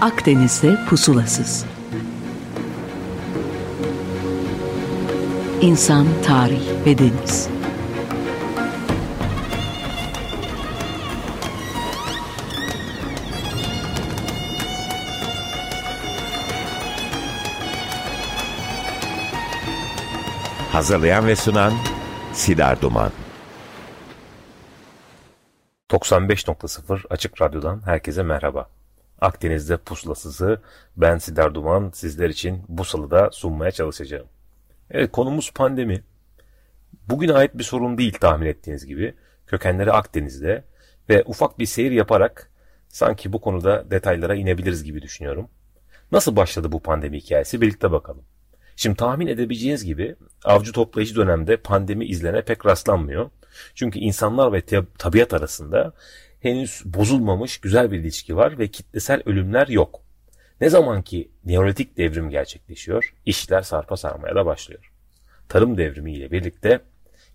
Akdeniz'de pusulasız. İnsan, tarih ve deniz. Hazırlayan ve sunan Sidar Duman. 95.0 Açık Radyo'dan herkese merhaba. Akdeniz'de pusulasızı ben Sidar Duman sizler için bu salıda sunmaya çalışacağım. Evet konumuz pandemi. Bugüne ait bir sorun değil tahmin ettiğiniz gibi. Kökenleri Akdeniz'de ve ufak bir seyir yaparak sanki bu konuda detaylara inebiliriz gibi düşünüyorum. Nasıl başladı bu pandemi hikayesi birlikte bakalım. Şimdi tahmin edebileceğiniz gibi avcı toplayıcı dönemde pandemi izlene pek rastlanmıyor. Çünkü insanlar ve tabiat arasında henüz bozulmamış güzel bir ilişki var ve kitlesel ölümler yok. Ne zaman ki Neolitik devrim gerçekleşiyor, işler sarpa sarmaya da başlıyor. Tarım devrimi ile birlikte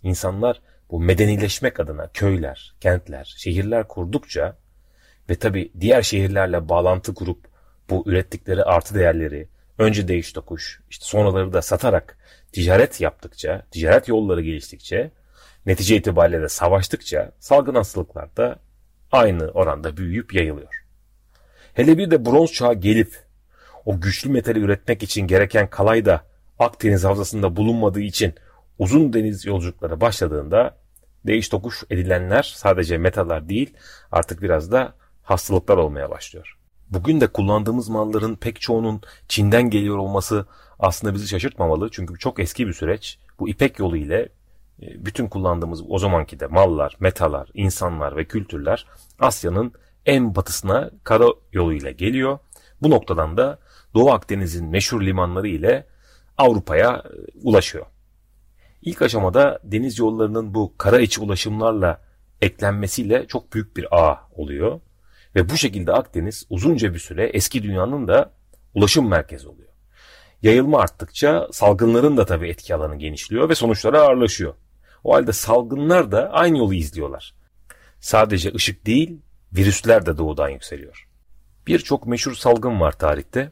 insanlar bu medenileşmek adına köyler, kentler, şehirler kurdukça ve tabi diğer şehirlerle bağlantı kurup bu ürettikleri artı değerleri önce değiş tokuş, işte sonraları da satarak ticaret yaptıkça, ticaret yolları geliştikçe, netice itibariyle de savaştıkça salgın hastalıklar da aynı oranda büyüyüp yayılıyor. Hele bir de bronz çağı gelip o güçlü metali üretmek için gereken kalay da Akdeniz havzasında bulunmadığı için uzun deniz yolculukları başladığında değiş tokuş edilenler sadece metaller değil artık biraz da hastalıklar olmaya başlıyor. Bugün de kullandığımız malların pek çoğunun Çin'den geliyor olması aslında bizi şaşırtmamalı. Çünkü çok eski bir süreç. Bu İpek yolu ile bütün kullandığımız o zamanki de mallar, metalar, insanlar ve kültürler Asya'nın en batısına kara yoluyla geliyor. Bu noktadan da Doğu Akdeniz'in meşhur limanları ile Avrupa'ya e, ulaşıyor. İlk aşamada deniz yollarının bu kara içi ulaşımlarla eklenmesiyle çok büyük bir ağ oluyor. Ve bu şekilde Akdeniz uzunca bir süre eski dünyanın da ulaşım merkezi oluyor. Yayılma arttıkça salgınların da tabii etki alanı genişliyor ve sonuçları ağırlaşıyor. O halde salgınlar da aynı yolu izliyorlar. Sadece ışık değil, virüsler de doğudan yükseliyor. Birçok meşhur salgın var tarihte.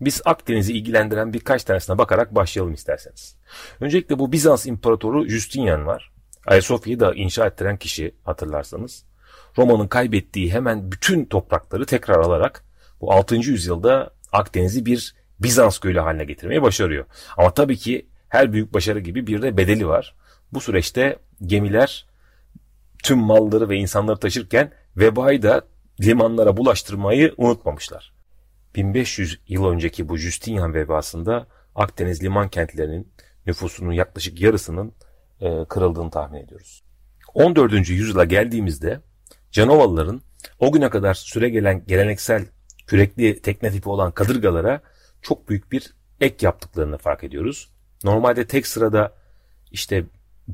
Biz Akdeniz'i ilgilendiren birkaç tanesine bakarak başlayalım isterseniz. Öncelikle bu Bizans İmparatoru Justinian var. Ayasofya'yı da inşa ettiren kişi hatırlarsanız. Roma'nın kaybettiği hemen bütün toprakları tekrar alarak bu 6. yüzyılda Akdeniz'i bir Bizans gölü haline getirmeyi başarıyor. Ama tabii ki her büyük başarı gibi bir de bedeli var. Bu süreçte gemiler tüm malları ve insanları taşırken vebayı da limanlara bulaştırmayı unutmamışlar. 1500 yıl önceki bu Justinian vebasında Akdeniz liman kentlerinin nüfusunun yaklaşık yarısının e, kırıldığını tahmin ediyoruz. 14. yüzyıla geldiğimizde Canovalıların o güne kadar süre gelen geleneksel kürekli tekne tipi olan kadırgalara çok büyük bir ek yaptıklarını fark ediyoruz. Normalde tek sırada işte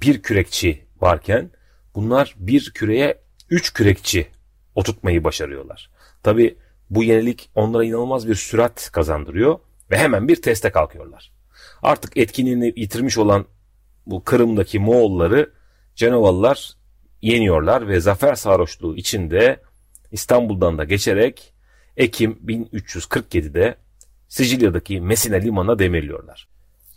bir kürekçi varken bunlar bir küreye üç kürekçi oturtmayı başarıyorlar. Tabi bu yenilik onlara inanılmaz bir sürat kazandırıyor ve hemen bir teste kalkıyorlar. Artık etkinliğini yitirmiş olan bu Kırım'daki Moğolları Cenovalılar yeniyorlar ve zafer sarhoşluğu içinde İstanbul'dan da geçerek Ekim 1347'de Sicilya'daki Messina limanına demirliyorlar.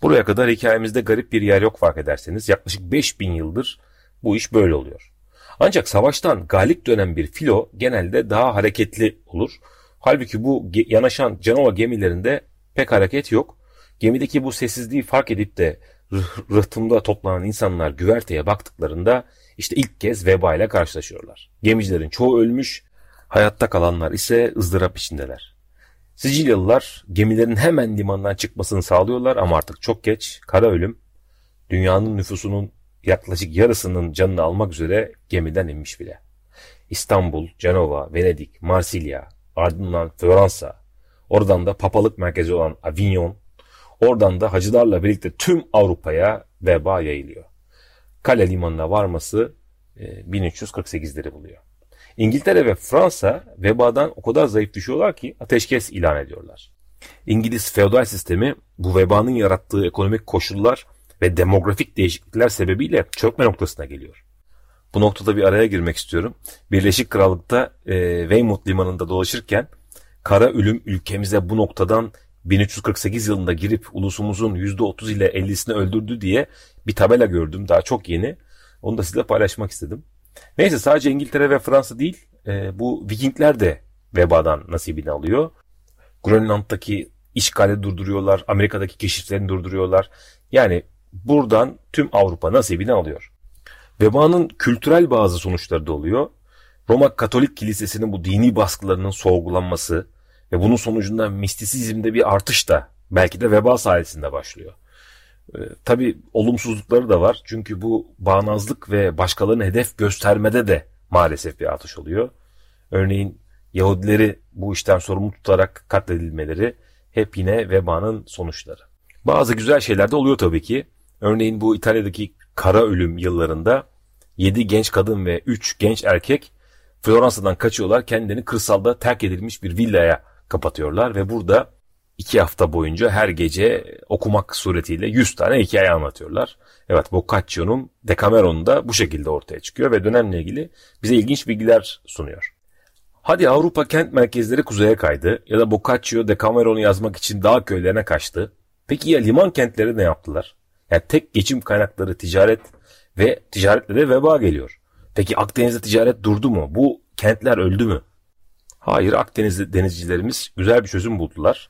Buraya kadar hikayemizde garip bir yer yok fark ederseniz. Yaklaşık 5000 yıldır bu iş böyle oluyor. Ancak savaştan galip dönen bir filo genelde daha hareketli olur. Halbuki bu yanaşan Canova gemilerinde pek hareket yok. Gemideki bu sessizliği fark edip de rıhtımda toplanan insanlar güverteye baktıklarında işte ilk kez veba ile karşılaşıyorlar. Gemicilerin çoğu ölmüş, hayatta kalanlar ise ızdırap içindeler. Sicilyalılar gemilerin hemen limandan çıkmasını sağlıyorlar ama artık çok geç, kara ölüm, dünyanın nüfusunun yaklaşık yarısının canını almak üzere gemiden inmiş bile. İstanbul, Cenova, Venedik, Marsilya, ardından Floransa, oradan da papalık merkezi olan Avignon, oradan da hacılarla birlikte tüm Avrupa'ya veba yayılıyor. Kale limanına varması 1348'leri e, buluyor. İngiltere ve Fransa vebadan o kadar zayıf düşüyorlar ki ateşkes ilan ediyorlar. İngiliz feodal sistemi bu vebanın yarattığı ekonomik koşullar ve demografik değişiklikler sebebiyle çökme noktasına geliyor. Bu noktada bir araya girmek istiyorum. Birleşik Krallık'ta e, Weymouth limanında dolaşırken kara ölüm ülkemize bu noktadan 1348 yılında girip ulusumuzun %30 ile 50'sini öldürdü diye bir tabela gördüm. Daha çok yeni. Onu da sizinle paylaşmak istedim. Neyse sadece İngiltere ve Fransa değil e, bu Vikingler de vebadan nasibini alıyor. Grönland'daki işgali durduruyorlar. Amerika'daki keşiflerini durduruyorlar. Yani buradan tüm Avrupa nasibini alıyor. Vebanın kültürel bazı sonuçları da oluyor. Roma Katolik Kilisesi'nin bu dini baskılarının sorgulanması ve bunun sonucunda mistisizmde bir artış da belki de veba sayesinde başlıyor. Ee, tabii olumsuzlukları da var. Çünkü bu bağnazlık ve başkalarını hedef göstermede de maalesef bir artış oluyor. Örneğin Yahudileri bu işten sorumlu tutarak katledilmeleri hep yine vebanın sonuçları. Bazı güzel şeyler de oluyor tabii ki. Örneğin bu İtalya'daki kara ölüm yıllarında 7 genç kadın ve 3 genç erkek Floransa'dan kaçıyorlar. Kendilerini kırsalda terk edilmiş bir villaya kapatıyorlar ve burada 2 hafta boyunca her gece okumak suretiyle 100 tane hikaye anlatıyorlar. Evet Boccaccio'nun Decameron'u da bu şekilde ortaya çıkıyor ve dönemle ilgili bize ilginç bilgiler sunuyor. Hadi Avrupa kent merkezleri kuzeye kaydı ya da Boccaccio Decameron'u yazmak için dağ köylerine kaçtı. Peki ya liman kentleri ne yaptılar? Yani tek geçim kaynakları ticaret ve ticaretle de veba geliyor. Peki Akdeniz'de ticaret durdu mu? Bu kentler öldü mü? Hayır Akdeniz denizcilerimiz güzel bir çözüm buldular.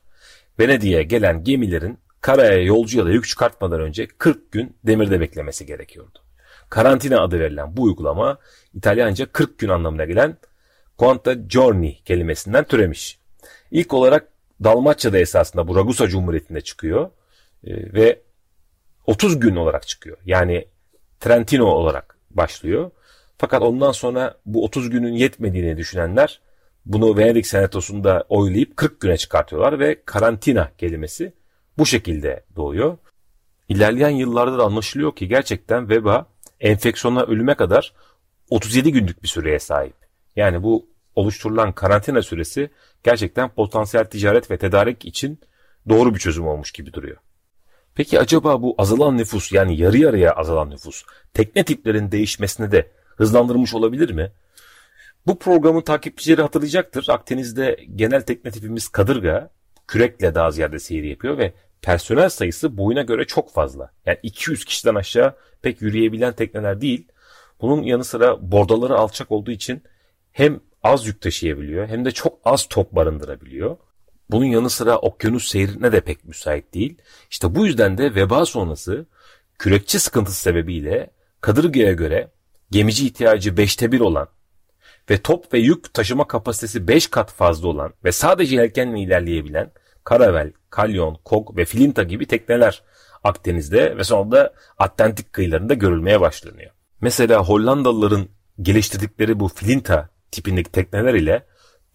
Venedik'e gelen gemilerin karaya yolcu ya da yük çıkartmadan önce 40 gün demirde beklemesi gerekiyordu. Karantina adı verilen bu uygulama İtalyanca 40 gün anlamına gelen Quanta Giorni kelimesinden türemiş. İlk olarak Dalmaçya'da esasında bu Ragusa Cumhuriyeti'nde çıkıyor e, ve 30 gün olarak çıkıyor. Yani Trentino olarak başlıyor. Fakat ondan sonra bu 30 günün yetmediğini düşünenler bunu Venedik Senatosu'nda oylayıp 40 güne çıkartıyorlar ve karantina kelimesi bu şekilde doğuyor. İlerleyen yıllarda da anlaşılıyor ki gerçekten veba enfeksiyona ölüme kadar 37 günlük bir süreye sahip. Yani bu oluşturulan karantina süresi gerçekten potansiyel ticaret ve tedarik için doğru bir çözüm olmuş gibi duruyor. Peki acaba bu azalan nüfus yani yarı yarıya azalan nüfus tekne tiplerin değişmesine de hızlandırmış olabilir mi? Bu programın takipçileri hatırlayacaktır. Akdeniz'de genel tekne tipimiz kadırga, kürekle daha ziyade seyir yapıyor ve personel sayısı boyuna göre çok fazla. Yani 200 kişiden aşağı pek yürüyebilen tekneler değil. Bunun yanı sıra bordaları alçak olduğu için hem az yük taşıyabiliyor hem de çok az top barındırabiliyor. Bunun yanı sıra okyanus seyrine de pek müsait değil. İşte bu yüzden de veba sonrası kürekçi sıkıntısı sebebiyle kadırgaya göre gemici ihtiyacı 5'te 1 olan ve top ve yük taşıma kapasitesi 5 kat fazla olan ve sadece yelkenle ilerleyebilen karavel, kalyon, kog ve filinta gibi tekneler Akdeniz'de ve sonra da Atlantik kıyılarında görülmeye başlanıyor. Mesela Hollandalıların geliştirdikleri bu filinta tipindeki tekneler ile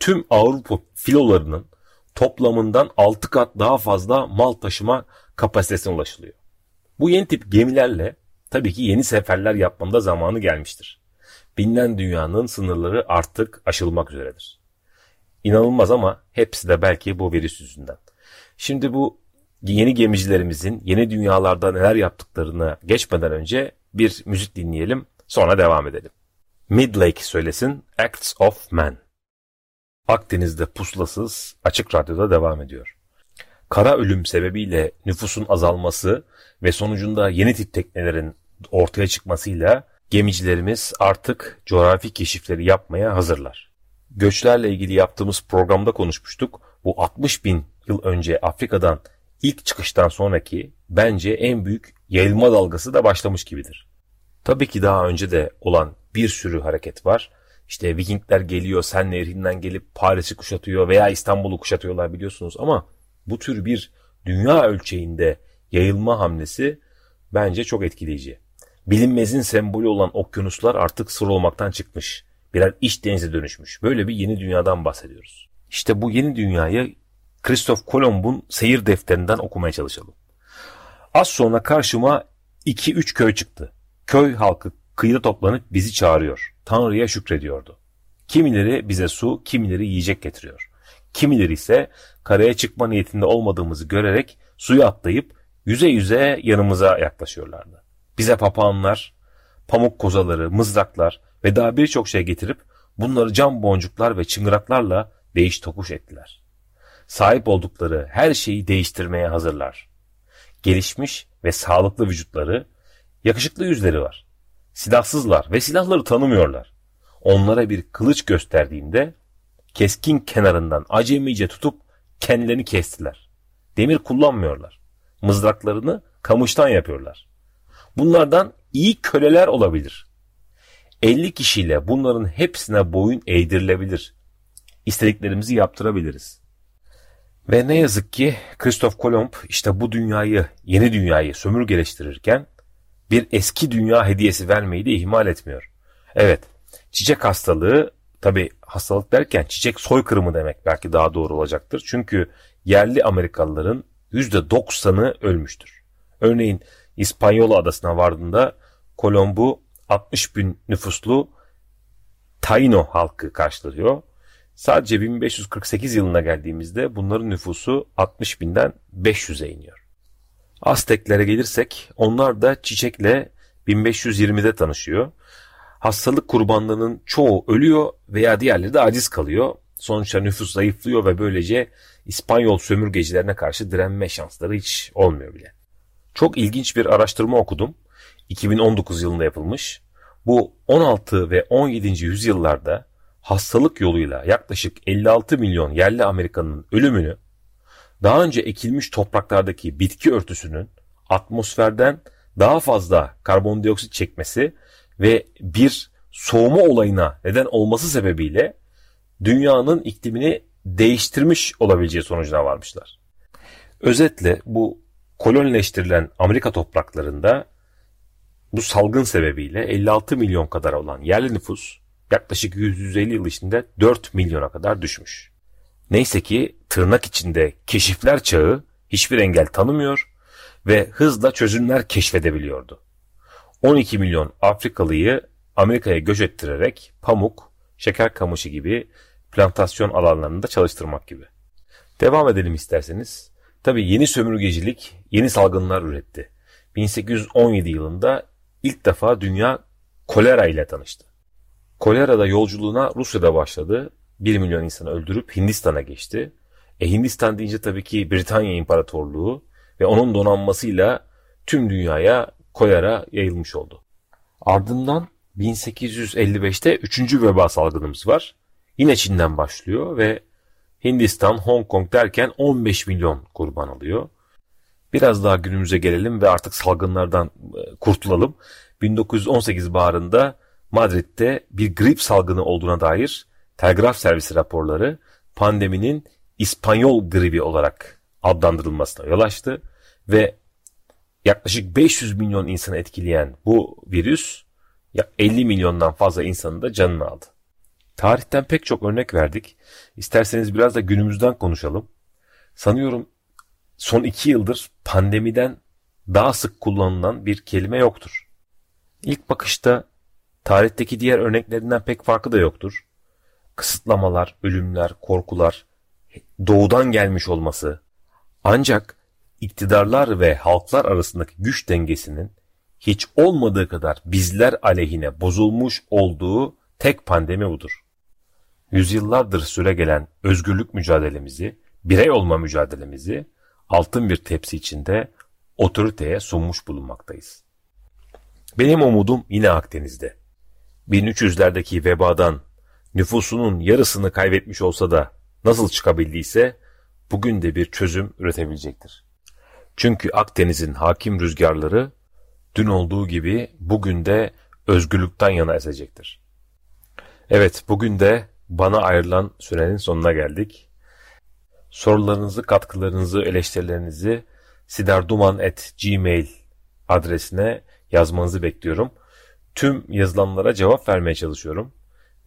tüm Avrupa filolarının toplamından 6 kat daha fazla mal taşıma kapasitesine ulaşılıyor. Bu yeni tip gemilerle tabii ki yeni seferler yapmanın da zamanı gelmiştir. Bilinen dünyanın sınırları artık aşılmak üzeredir. İnanılmaz ama hepsi de belki bu virüs yüzünden. Şimdi bu yeni gemicilerimizin yeni dünyalarda neler yaptıklarını geçmeden önce bir müzik dinleyelim sonra devam edelim. Midlake söylesin Acts of Man. Akdeniz'de pusulasız açık radyoda devam ediyor. Kara ölüm sebebiyle nüfusun azalması ve sonucunda yeni tip teknelerin ortaya çıkmasıyla gemicilerimiz artık coğrafi keşifleri yapmaya hazırlar. Göçlerle ilgili yaptığımız programda konuşmuştuk. Bu 60 bin yıl önce Afrika'dan ilk çıkıştan sonraki bence en büyük yayılma dalgası da başlamış gibidir. Tabii ki daha önce de olan bir sürü hareket var. İşte Vikingler geliyor Sen Nehri'nden gelip Paris'i kuşatıyor veya İstanbul'u kuşatıyorlar biliyorsunuz ama bu tür bir dünya ölçeğinde yayılma hamlesi bence çok etkileyici. Bilinmezin sembolü olan okyanuslar artık sır olmaktan çıkmış. Birer iç denize dönüşmüş. Böyle bir yeni dünyadan bahsediyoruz. İşte bu yeni dünyayı Christoph Kolomb'un seyir defterinden okumaya çalışalım. Az sonra karşıma 2-3 köy çıktı. Köy halkı kıyıda toplanıp bizi çağırıyor. Tanrı'ya şükrediyordu. Kimileri bize su, kimileri yiyecek getiriyor. Kimileri ise karaya çıkma niyetinde olmadığımızı görerek suya atlayıp yüze yüze yanımıza yaklaşıyorlardı. Bize papağanlar, pamuk kozaları, mızraklar ve daha birçok şey getirip bunları cam boncuklar ve çıngıraklarla değiş tokuş ettiler. sahip oldukları her şeyi değiştirmeye hazırlar. Gelişmiş ve sağlıklı vücutları, yakışıklı yüzleri var. Silahsızlar ve silahları tanımıyorlar. Onlara bir kılıç gösterdiğinde keskin kenarından acemice tutup kendilerini kestiler. Demir kullanmıyorlar. Mızraklarını kamıştan yapıyorlar. Bunlardan iyi köleler olabilir. 50 kişiyle bunların hepsine boyun eğdirilebilir. İstediklerimizi yaptırabiliriz. Ve ne yazık ki Christoph Kolomb işte bu dünyayı, yeni dünyayı sömürgeleştirirken bir eski dünya hediyesi vermeyi de ihmal etmiyor. Evet, çiçek hastalığı tabi hastalık derken çiçek soykırımı demek belki daha doğru olacaktır. Çünkü yerli Amerikalıların %90'ı ölmüştür. Örneğin İspanyola adasına vardığında Kolomb'u 60 bin nüfuslu Taino halkı karşılıyor. Sadece 1548 yılına geldiğimizde bunların nüfusu 60 binden 500'e iniyor. Azteklere gelirsek onlar da çiçekle 1520'de tanışıyor. Hastalık kurbanlarının çoğu ölüyor veya diğerleri de aciz kalıyor. Sonuçta nüfus zayıflıyor ve böylece İspanyol sömürgecilerine karşı direnme şansları hiç olmuyor bile. Çok ilginç bir araştırma okudum. 2019 yılında yapılmış. Bu 16 ve 17. yüzyıllarda hastalık yoluyla yaklaşık 56 milyon yerli Amerikanın ölümünü daha önce ekilmiş topraklardaki bitki örtüsünün atmosferden daha fazla karbondioksit çekmesi ve bir soğuma olayına neden olması sebebiyle dünyanın iklimini değiştirmiş olabileceği sonucuna varmışlar. Özetle bu kolonileştirilen Amerika topraklarında bu salgın sebebiyle 56 milyon kadar olan yerli nüfus yaklaşık 150 yıl içinde 4 milyona kadar düşmüş. Neyse ki tırnak içinde keşifler çağı hiçbir engel tanımıyor ve hızla çözümler keşfedebiliyordu. 12 milyon Afrikalıyı Amerika'ya göç ettirerek pamuk, şeker kamışı gibi plantasyon alanlarında çalıştırmak gibi. Devam edelim isterseniz. Tabi yeni sömürgecilik yeni salgınlar üretti. 1817 yılında ilk defa dünya kolera ile tanıştı. Kolera'da yolculuğuna Rusya'da başladı. 1 milyon insanı öldürüp Hindistan'a geçti. E Hindistan deyince tabii ki Britanya İmparatorluğu ve onun donanmasıyla tüm dünyaya kolera yayılmış oldu. Ardından 1855'te 3. veba salgınımız var. Yine Çin'den başlıyor ve Hindistan, Hong Kong derken 15 milyon kurban alıyor. Biraz daha günümüze gelelim ve artık salgınlardan e, kurtulalım. 1918 baharında Madrid'de bir grip salgını olduğuna dair telgraf servisi raporları pandeminin İspanyol gribi olarak adlandırılmasına yol açtı ve yaklaşık 500 milyon insanı etkileyen bu virüs 50 milyondan fazla insanın da canını aldı. Tarihten pek çok örnek verdik. İsterseniz biraz da günümüzden konuşalım. Sanıyorum son iki yıldır pandemiden daha sık kullanılan bir kelime yoktur. İlk bakışta tarihteki diğer örneklerinden pek farkı da yoktur. Kısıtlamalar, ölümler, korkular, doğudan gelmiş olması. Ancak iktidarlar ve halklar arasındaki güç dengesinin hiç olmadığı kadar bizler aleyhine bozulmuş olduğu tek pandemi budur yüzyıllardır süre gelen özgürlük mücadelemizi, birey olma mücadelemizi altın bir tepsi içinde otoriteye sunmuş bulunmaktayız. Benim umudum yine Akdeniz'de. 1300'lerdeki vebadan nüfusunun yarısını kaybetmiş olsa da nasıl çıkabildiyse bugün de bir çözüm üretebilecektir. Çünkü Akdeniz'in hakim rüzgarları dün olduğu gibi bugün de özgürlükten yana esecektir. Evet bugün de bana ayrılan sürenin sonuna geldik. Sorularınızı, katkılarınızı, eleştirilerinizi sidarduman.gmail adresine yazmanızı bekliyorum. Tüm yazılanlara cevap vermeye çalışıyorum.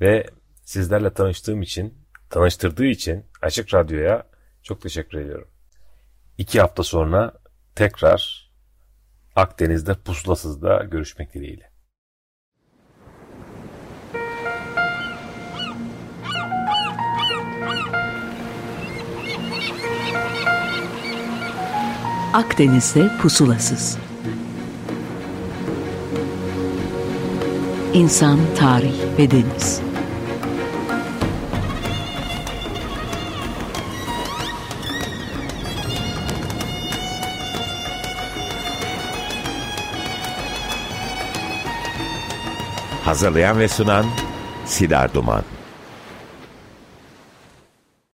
Ve sizlerle tanıştığım için, tanıştırdığı için Açık Radyo'ya çok teşekkür ediyorum. İki hafta sonra tekrar Akdeniz'de pusulasızda görüşmek dileğiyle. Akdeniz'de pusulasız. İnsan, tarih ve deniz. Hazırlayan ve sunan Sider Duman.